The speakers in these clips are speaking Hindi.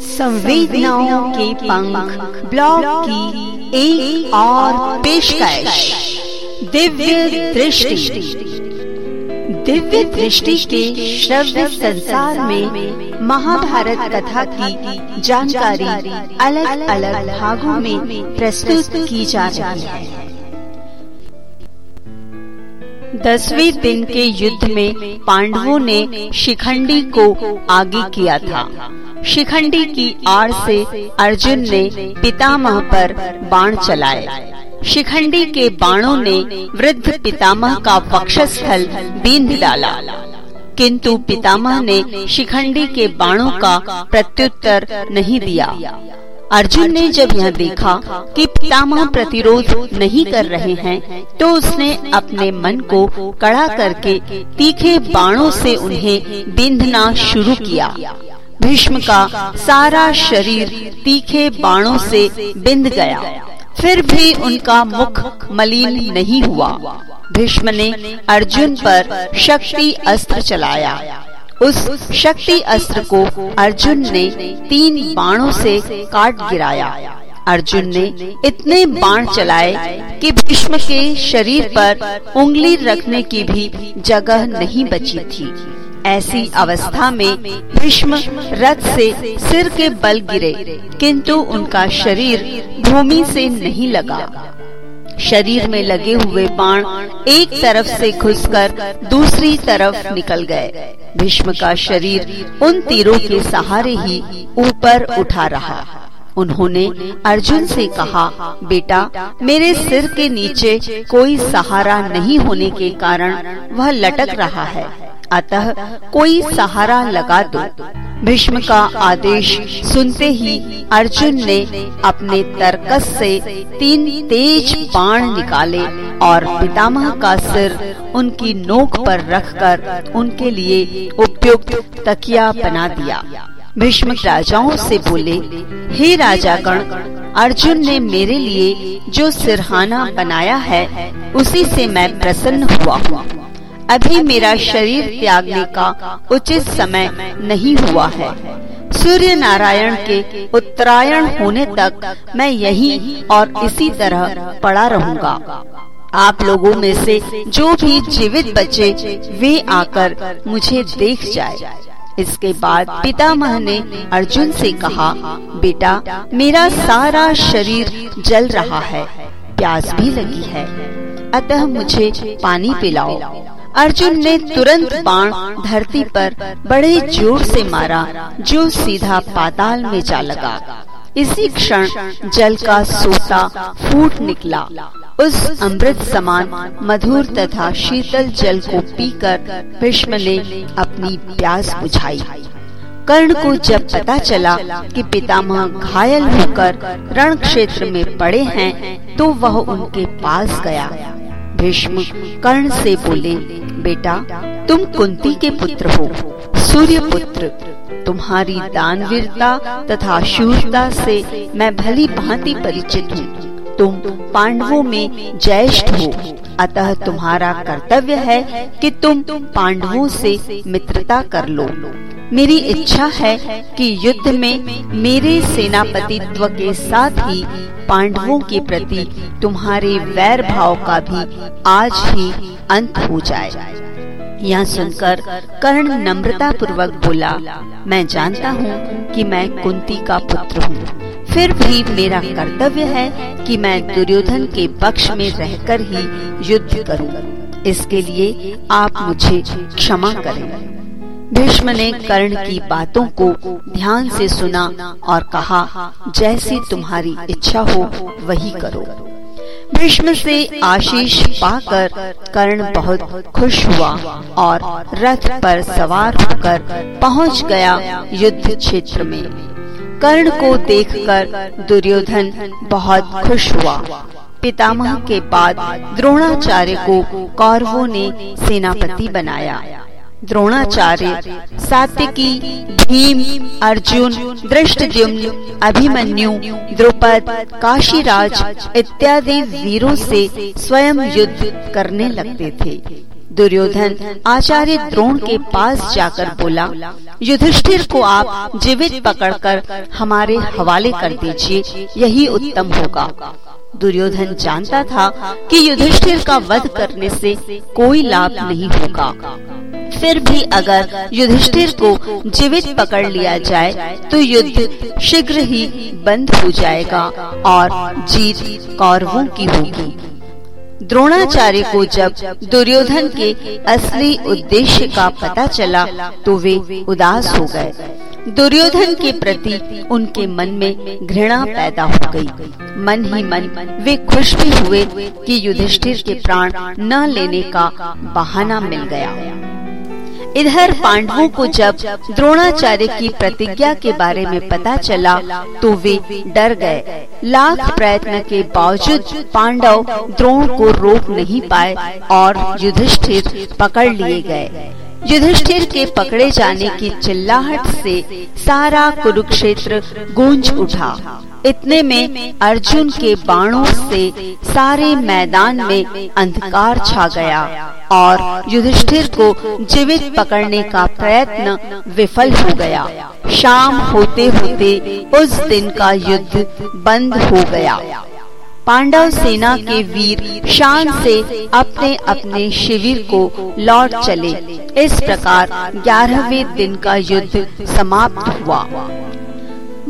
संवेदनाओं के पंख, ब्लॉग की एक और पेशकश, दिव्य दृष्टि। दिव्य दृष्टि के श्रव्य संसार में महाभारत कथा की जानकारी अलग अलग भागों में प्रस्तुत की जा रही है। दसवें दिन के युद्ध में पांडवों ने शिखंडी को आगे किया था। शिखंडी की आड़ से अर्जुन ने पितामह पर बाण चलाए। शिखंडी के बाणों ने वृद्ध पितामह का वक्षस्थल बींध डाला। किंतु पितामह ने शिखंडी के बाणों का प्रत्युत्तर नहीं दिया। अर्जुन ने जब यह देखा कि पितामह प्रतिरोध नहीं कर रहे हैं तो उसने अपने मन को कड़ा करके तीखे बाणों से उन्हें बिंधना शुरू किया। भीष्म का सारा शरीर तीखे बाणों से बिंद गया। फिर भी उनका मुख मलिन नहीं हुआ। भीष्म ने अर्जुन पर शक्ति अस्त्र चलाया। उस शक्ति अस्त्र को अर्जुन ने तीन बाणों से काट गिराया। अर्जुन ने इतने बाण चलाए कि भीष्म के शरीर पर उंगली रखने की भी जगह नहीं बची थी। ऐसी अवस्था में भीष्म रथ से सिर के बल गिरे, किंतु उनका शरीर भूमि से नहीं लगा। शरीर में लगे हुए बाण एक तरफ़ से घुसकर दूसरी तरफ़ निकल गए। भीष्म का शरीर उन तीरों के सहारे ही ऊपर उठा रहा। उन्होंने अर्जुन से कहा, बेटा, मेरे सिर के नीचे कोई सहारा नहीं होने के कारण वह लटक रहा है। अतः कोई सहारा लगा दो। भीष्म का आदेश सुनते ही अर्जुन ने अपने तरकस से तीन तेज बाण निकाले और पितामह का सिर उनकी नोक पर रखकर उनके लिए उपयुक्त तकिया बना दिया। भीष्म राजाओं से बोले, हे राजागण, अर्जुन ने मेरे लिए जो सिरहाना बनाया है, उसी से मैं प्रसन्न हुआ हूँ। अभी मेरा शरीर त्यागने का उचित समय नहीं हुआ है। सूर्य नारायण के उत्तरायण होने तक मैं यही और इसी तरह पड़ा रहूँगा। आप लोगों में से जो भी जीवित बचे, वे आकर मुझे देख जाए। इसके बाद पितामह ने अर्जुन से कहा, बेटा, मेरा सारा शरीर जल रहा है, प्यास भी लगी है। अतः मुझे पानी पिलाओ। अर्जुन ने तुरंत बाण धरती पर बड़े ज़ोर से मारा जो सीधा पाताल में जा लगा। इसी क्षण जल का सोता फूट निकला। उस अमृत समान मधुर तथा शीतल जल को पीकर भीष्म ने अपनी प्यास बुझाई। कर्ण को जब पता चला कि पितामह घायल होकर रण क्षेत्र में पड़े हैं तो वह उनके पास गया। भीष्म कर्ण से बोले, बेटा, तुम कुंती के पुत्र हो। सूर्य पुत्र तुम्हारी दानवीरता तथा शूरता से मैं भली भांति परिचित हूँ। तुम पांडवों में ज्येष्ठ हो। अतः तुम्हारा कर्तव्य है कि तुम पांडवों से मित्रता कर लो। मेरी इच्छा है कि युद्ध में मेरे सेनापतित्व के साथ ही पांडवों के प्रति तुम्हारे वैर भाव का भी आज ही अंत हो जाए। यह सुनकर कर्ण नम्रता पूर्वक बोला, मैं जानता हूँ कि मैं कुंती का पुत्र हूँ। फिर भी मेरा कर्तव्य है कि मैं दुर्योधन के पक्ष में रहकर ही युद्ध करूँ। इसके लिए आप मुझे क्षमा करें। भीष्म ने कर्ण की बातों को ध्यान से सुना और कहा, जैसी तुम्हारी इच्छा हो, वही करो। भीष्म से आशीष पाकर कर्ण बहुत खुश हुआ और रथ पर सवार होकर पहुँच गया युद्ध क्षेत्र में। कर्ण को देखकर दुर्योधन बहुत खुश हुआ। पितामह के बाद द्रोणाचार्य को कौरवों ने सेनापति बनाया। द्रोणाचार्य सात्यकी भीम, अर्जुन, दृष्टद्युम्न, अभिमन्यु, द्रुपद, काशीराज इत्यादि वीरों से स्वयं युद्ध करने लगते थे। दुर्योधन आचार्य द्रोण के पास जाकर बोला, युधिष्ठिर को आप जीवित पकड़कर हमारे हवाले कर दीजिए, यही उत्तम होगा। दुर्योधन जानता था कि युधिष्ठिर का वध करने से कोई लाभ नहीं होगा। फिर भी अगर युधिष्ठिर को जीवित पकड़ लिया जाए तो युद्ध शीघ्र ही बंद हो जाएगा और जीत कौरवों की होगी। द्रोणाचार्य को जब दुर्योधन के असली उद्देश्य का पता चला तो वे उदास हो गए। दुर्योधन के प्रति उनके मन में घृणा पैदा हो गई। मन ही मन वे खुश भी हुए कि युधिष्ठिर के प्राण न लेने का बहाना मिल गया। इधर पांडवों को जब द्रोणाचार्य की प्रतिज्ञा के बारे में पता चला तो वे डर गए। लाख प्रयत्न के बावजूद पांडव द्रोण को रोक नहीं पाए और युधिष्ठिर पकड़ लिए गए। युधिष्ठिर के पकड़े जाने की चिल्लाहट से सारा कुरुक्षेत्र गूंज उठा। इतने में अर्जुन के बाणों से सारे मैदान में अंधकार छा गया और युधिष्ठिर को जीवित पकड़ने का प्रयत्न विफल हो गया। शाम होते होते उस दिन का युद्ध बंद हो गया। पांडव सेना के वीर शान से अपने अपने शिविर को लौट चले। इस प्रकार ग्यारहवें दिन का युद्ध समाप्त हुआ।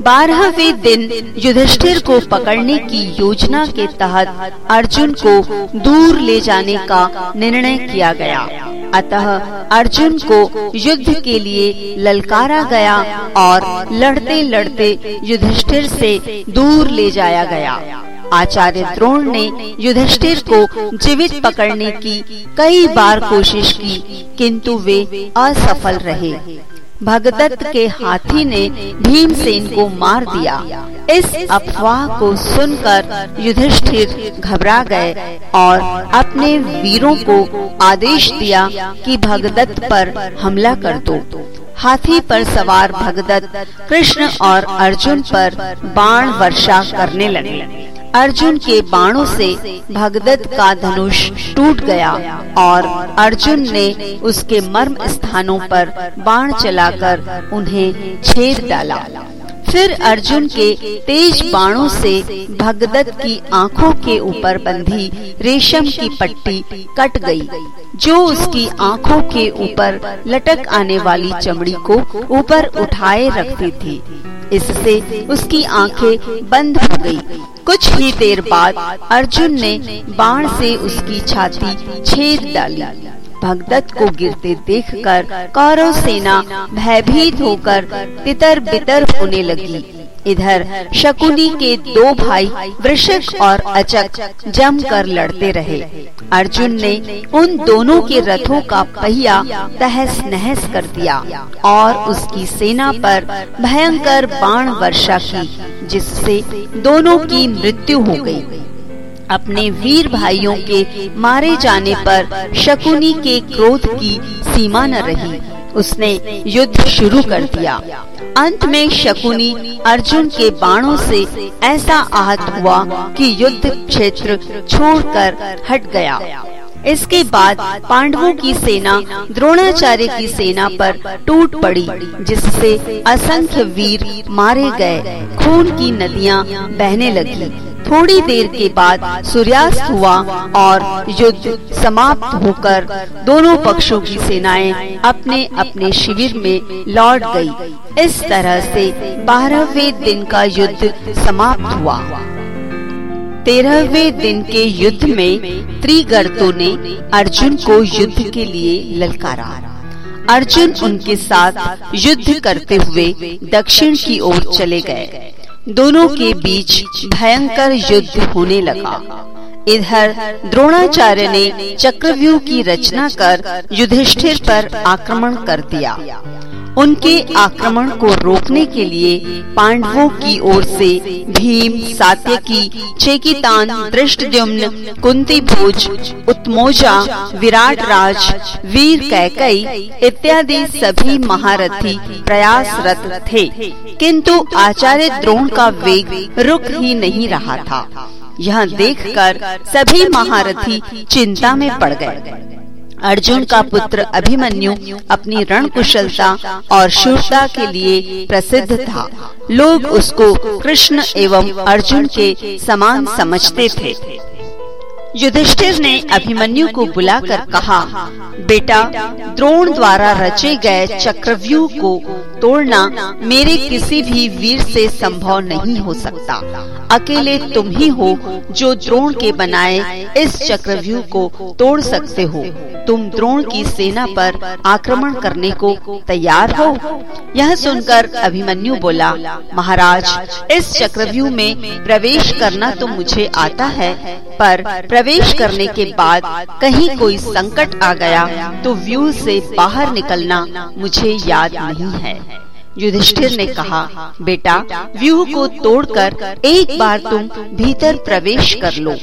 बारहवें दिन युधिष्ठिर को पकड़ने की योजना के तहत अर्जुन को दूर ले जाने का निर्णय किया गया। अतः अर्जुन को युद्ध के लिए ललकारा गया और लड़ते लड़ते युधिष्ठिर से दूर ले जाया गया। आचार्य द्रोण ने युधिष्ठिर को जीवित पकड़ने की कई बार कोशिश की, किंतु वे असफल रहे। भगदत्त के हाथी ने भीमसेन को मार दिया। इस अफवाह को सुनकर युधिष्ठिर घबरा गए और अपने वीरों को आदेश दिया कि भगदत्त पर हमला कर दो। हाथी पर सवार भगदत्त कृष्ण और अर्जुन पर बाण वर्षा करने लगे। अर्जुन के बाणों से भगदत्त का धनुष टूट गया और अर्जुन ने उसके मर्म स्थानों पर बाण चलाकर उन्हें छेद डाला। फिर अर्जुन के तेज बाणों से भगदत्त की आँखों के ऊपर बंधी रेशम की पट्टी कट गई, जो उसकी आँखों के ऊपर लटक आने वाली चमड़ी को ऊपर उठाए रखती थी इससे उसकी आँखें बंद हो गई। कुछ ही देर बाद अर्जुन ने बाण से उसकी छाती छेद डाली भगदत्त को गिरते देखकर कौरव सेना भयभीत होकर तितर बितर होने लगी इधर शकुनी के दो भाई वृषक और अचक जमकर लड़ते रहे अर्जुन ने उन दोनों के रथों का पहिया तहस नहस कर दिया और उसकी सेना पर भयंकर बाण वर्षा की, जिससे दोनों की मृत्यु हो गई। अपने वीर भाइयों के मारे जाने पर शकुनी के क्रोध की सीमा न रही। उसने युद्ध शुरू कर दिया। अंत में शकुनी अर्जुन के बाणों से ऐसा आहत हुआ कि युद्ध क्षेत्र छोड़कर हट गया। इसके बाद पांडवों की सेना, द्रोणाचार्य की सेना पर टूट पड़ी, जिससे असंख्य वीर मारे गए। खून की नदियाँ बहने लगी। थोड़ी देर के बाद सूर्यास्त हुआ और युद्ध समाप्त होकर दोनों पक्षों की सेनाएँ अपने अपने शिविर में लौट गई। इस तरह से बारहवें दिन का युद्ध समाप्त हुआ। तेरहवें दिन के युद्ध में त्रिगर्तों ने अर्जुन को युद्ध के लिए ललकारा। अर्जुन उनके साथ युद्ध करते हुए दक्षिण की ओर चले गए। दोनों के बीच भयंकर युद्ध होने लगा। इधर द्रोणाचार्य ने चक्रव्यूह की रचना कर युधिष्ठिर पर आक्रमण कर दिया। उनके आक्रमण को रोकने के लिए पांडवों की ओर से भीम, सात्यकी, चेकितान दृष्टद्युम्न कुंती भोज उत्मोजा विराट राज वीर कैकई इत्यादि सभी महारथी प्रयासरत थे। किंतु आचार्य द्रोण का वेग रुक ही नहीं रहा था। यह देखकर सभी महारथी चिंता में पड़ गए। अर्जुन का पुत्र अभिमन्यु अपनी रण कुशलता और शूरता के लिए प्रसिद्ध था। लोग उसको कृष्ण एवं अर्जुन के समान समझते थे। युधिष्ठिर ने अभिमन्यु को बुलाकर कहा, बेटा, द्रोण द्वारा रचे गए चक्रव्यूह को तोड़ना मेरे किसी भी वीर से संभव नहीं हो सकता। अकेले तुम ही हो जो द्रोण के बनाए इस चक्रव्यूह को तोड़ सकते हो। तुम द्रोण की सेना पर आक्रमण करने को तैयार हो। यह सुनकर अभिमन्यु बोला, महाराज, इस चक्रव्यूह में प्रवेश करना तो मुझे आता है, पर प्रवेश करने के बाद कहीं कोई संकट आ गया तो व्यू से बाहर निकलना मुझे याद नहीं है। युधिष्ठिर ने कहा, बेटा, व्यूह को तोड़कर एक बार तुम भीतर प्रवेश कर लो।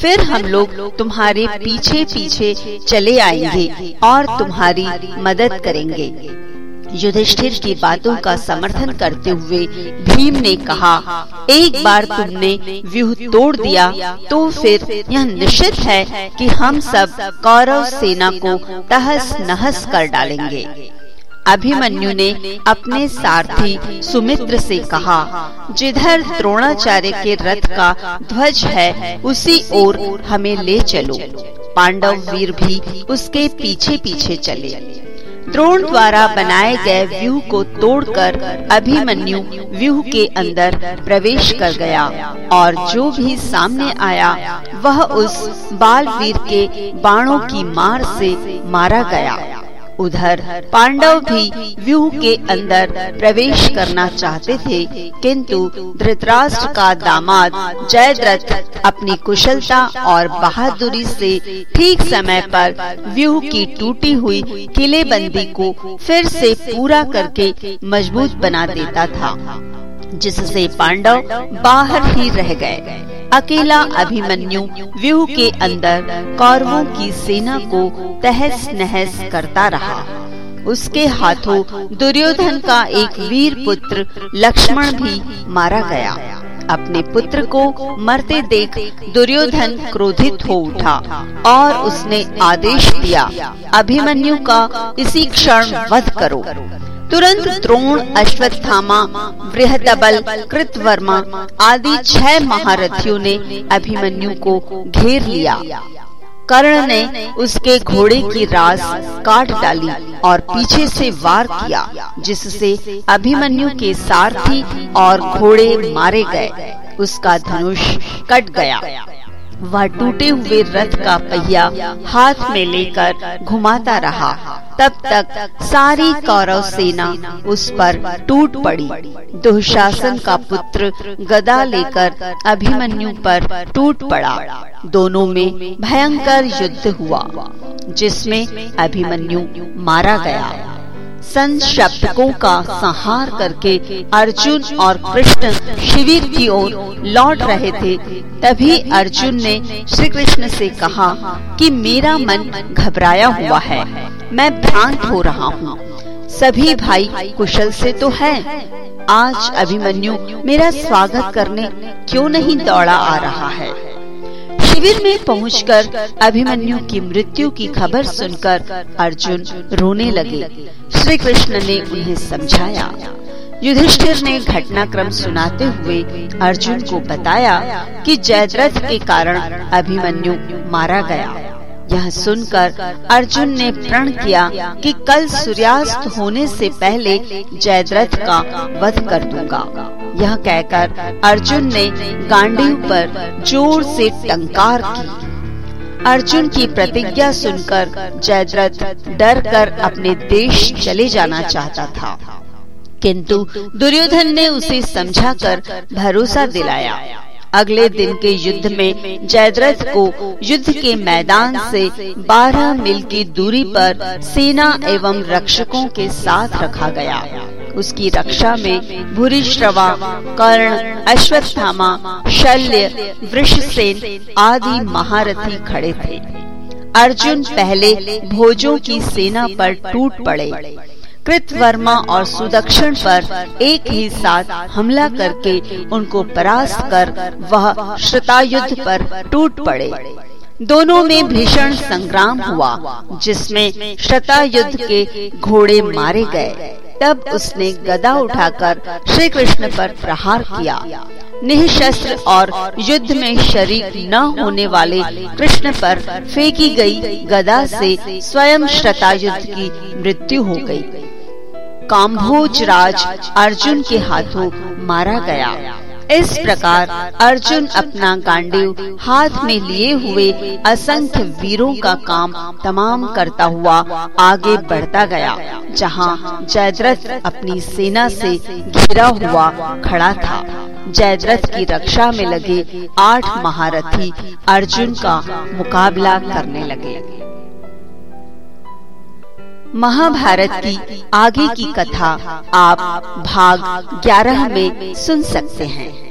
फिर हम लोग तुम्हारे पीछे पीछे चले आएँगे और तुम्हारी मदद करेंगे। युधिष्ठिर की बातों का समर्थन करते हुए भीम ने कहा, एक बार तुमने व्यूह तोड़ दिया तो फिर यह निश्चित है कि हम सब कौरव सेना को तहस नहस कर डालेंगे। अभिमन्यु ने अपने सारथी सुमित्र से कहा, जिधर द्रोणाचार्य के रथ का ध्वज है, उसी ओर हमें ले चलो। पांडव वीर भी उसके पीछे पीछे चले। द्रोण द्वारा बनाए गए व्यूह को तोड़कर अभिमन्यु व्यूह के अंदर प्रवेश कर गया और जो भी सामने आया, वह उस बाल वीर के बाणों की मार से मारा गया। उधर पांडव भी व्यूह के अंदर प्रवेश करना चाहते थे, किंतु धृतराष्ट्र का दामाद जयद्रथ अपनी कुशलता और बहादुरी से ठीक समय पर व्यूह की टूटी हुई किलेबंदी को फिर से पूरा करके मज़बूत बना देता था, जिससे पांडव बाहर ही रह गए। अकेला अभिमन्यु व्यूह के अंदर कौरवों की सेना को तहस नहस करता रहा। उसके हाथों दुर्योधन का एक वीर पुत्र लक्ष्मण भी मारा गया। अपने पुत्र को मरते देख दुर्योधन क्रोधित हो उठा और उसने आदेश दिया, अभिमन्यु का इसी क्षण वध करो। तुरंत द्रोण, अश्वत्थामा, बृहदबल, कृतवर्मा आदि छह महारथियों ने अभिमन्यु को घेर लिया। कर्ण ने उसके घोड़े की रास काट डाली और पीछे से वार किया, जिससे अभिमन्यु के सारथी और घोड़े मारे गए। उसका धनुष कट गया। वह टूटे हुए रथ का पहिया हाथ में लेकर घुमाता रहा। तब तक सारी कौरव सेना उस पर टूट पड़ी। दुशासन का पुत्र गदा लेकर अभिमन्यु पर टूट पड़ा। दोनों में भयंकर युद्ध हुआ, जिसमें अभिमन्यु मारा गया। संत शब्दों का संहार करके अर्जुन और कृष्ण शिविर की ओर लौट रहे थे। तभी अर्जुन ने श्री कृष्ण से कहा कि मेरा मन घबराया हुआ है। मैं भ्रांत हो रहा हूँ। सभी भाई कुशल से तो है। आज अभिमन्यु मेरा स्वागत करने क्यों नहीं दौड़ा आ रहा है? शिविर में पहुंचकर अभिमन्यु की मृत्यु की खबर सुनकर अर्जुन रोने लगे। श्री कृष्ण ने उन्हें समझाया। युधिष्ठिर ने घटनाक्रम सुनाते हुए अर्जुन को बताया कि जयद्रथ के कारण अभिमन्यु मारा गया। यह सुनकर अर्जुन ने प्रण किया कि कल सूर्यास्त होने से पहले जयद्रथ का वध कर दूँगा। यह कहकर अर्जुन ने गांडीव पर ज़ोर से टंकार की। अर्जुन की प्रतिज्ञा सुनकर जयद्रथ डर कर अपने देश चले जाना चाहता था। किंतु दुर्योधन ने उसे समझाकर भरोसा दिलाया। अगले दिन के युद्ध में जयद्रथ को युद्ध के मैदान से 12 मील की दूरी पर सेना एवं रक्षकों के साथ रखा गया। उसकी रक्षा में भूरिश्रवा कर्ण अश्वत्थामा शल्य वृषसेन आदि महारथी खड़े थे। अर्जुन पहले भोजों की सेना पर टूट पड़े। कृतवर्मा और सुदक्षिण पर एक ही साथ हमला करके उनको परास्त कर वह श्रतायुद्ध पर टूट पड़े। दोनों में भीषण संग्राम हुआ, जिसमें शता युद्ध के घोड़े मारे गए। तब उसने गदा उठाकर श्री कृष्ण पर प्रहार किया। निःशस्त्र और युद्ध में शरीक न होने वाले कृष्ण पर फेंकी गई गदा से स्वयं श्रतायुद्ध की मृत्यु हो गई। काम्भोज राज अर्जुन के हाथों मारा गया। इस प्रकार अर्जुन अपना गांडीव हाथ में लिए हुए असंख्य वीरों का काम तमाम करता हुआ आगे बढ़ता गया, जहाँ जयद्रथ अपनी सेना से घिरा हुआ खड़ा था। जयद्रथ की रक्षा में लगे आठ महारथी अर्जुन का मुकाबला करने लगे। महाभारत की आगे की कथा आप भाग 11 में सुन सकते हैं।